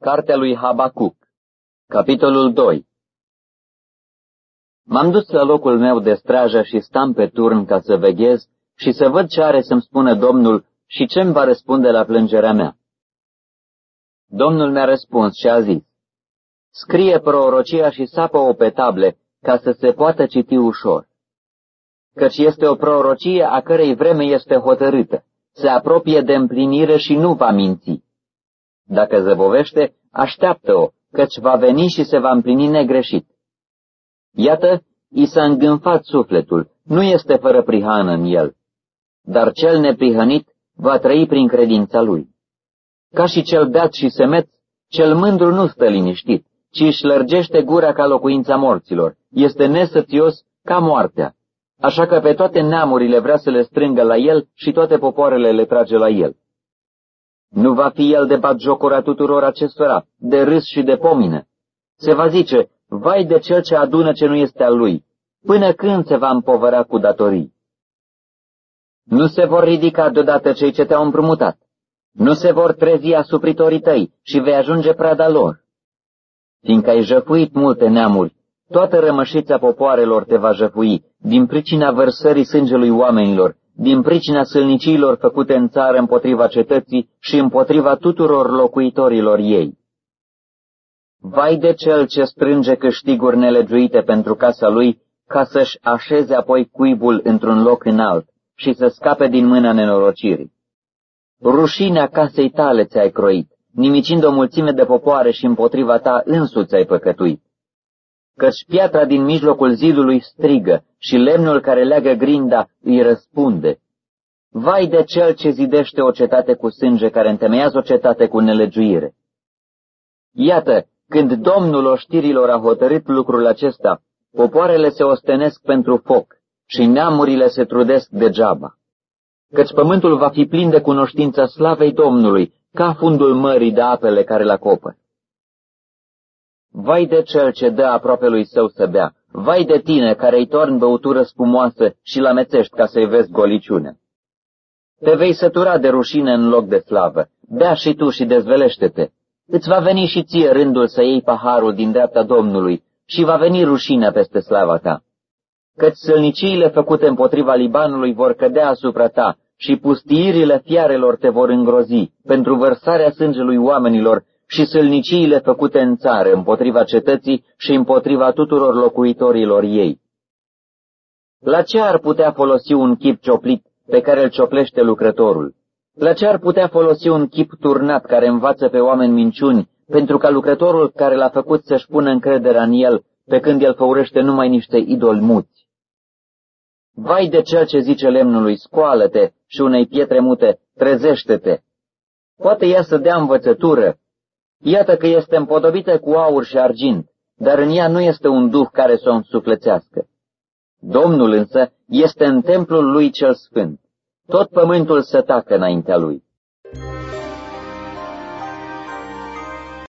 Cartea lui Habacuc Capitolul 2 M-am dus la locul meu de strajă și stam pe turn ca să veghez și să văd ce are să-mi spună Domnul și ce-mi va răspunde la plângerea mea. Domnul mi-a răspuns și a zis, Scrie prorocia și sapă-o pe table, ca să se poată citi ușor. Căci este o prorocie a cărei vreme este hotărâtă, se apropie de împlinire și nu va minți. Dacă zăbovește, așteaptă-o, căci va veni și se va împlini negreșit. Iată, i s-a îngânfat sufletul, nu este fără prihană în el, dar cel neprihănit va trăi prin credința lui. Ca și cel beat și semeț, cel mândru nu stă liniștit, ci își lărgește gura ca locuința morților, este nesățios ca moartea, așa că pe toate neamurile vrea să le strângă la el și toate popoarele le trage la el. Nu va fi el de batjocora tuturor acestora, de râs și de pomină. Se va zice, vai de cel ce adună ce nu este al lui, până când se va împovăra cu datorii. Nu se vor ridica deodată cei ce te-au împrumutat. Nu se vor trezi asupritorii tăi și vei ajunge prada lor. Fiindcă ai jăfuit multe neamuri, toată rămășița popoarelor te va jăfui, din pricina vărsării sângelui oamenilor, din pricina sălniciilor făcute în țară împotriva cetății și împotriva tuturor locuitorilor ei. Vai de cel ce strânge câștiguri nelegiuite pentru casa lui, ca să-și așeze apoi cuibul într-un loc înalt și să scape din mâna nenorocirii. Rușinea casei tale ți-ai croit, nimicind o mulțime de popoare și împotriva ta însuți ai păcătuit. Căci piatra din mijlocul zidului strigă și lemnul care leagă grinda îi răspunde. Vai de cel ce zidește o cetate cu sânge, care întemeiază o cetate cu nelegiuire. Iată, când Domnul oștirilor a hotărât lucrul acesta, popoarele se ostenesc pentru foc și neamurile se trudesc degeaba. Căci pământul va fi plin de cunoștința slavei Domnului, ca fundul mării de apele care l acopă. Vai de cel ce dă aproape lui său să bea, vai de tine care îi torni băutură spumoasă și la mețești ca să-i vezi goliciune. Te vei sătura de rușine în loc de slavă, bea și tu și dezvelește-te. Îți va veni și ție rândul să iei paharul din dreapta Domnului și va veni rușinea peste slava ta. Căci sălniciile făcute împotriva Libanului vor cădea asupra ta și pustiirile fiarelor te vor îngrozi pentru vărsarea sângelui oamenilor și sălniciile făcute în țară împotriva cetății și împotriva tuturor locuitorilor ei. La ce ar putea folosi un chip cioplit pe care îl cioplește lucrătorul? La ce ar putea folosi un chip turnat care învață pe oameni minciuni pentru ca lucrătorul care l-a făcut să-și pună încrederea în el, pe când el făurește numai niște idoli muți? Vai de cel ce zice lemnului, scoală-te, și unei pietre mute, trezește-te. Poate ea să dea învățătură. Iată că este împodobită cu aur și argint, dar în ea nu este un duh care să o însuflețească. Domnul însă este în templul lui cel sfânt. Tot pământul să tacă înaintea lui.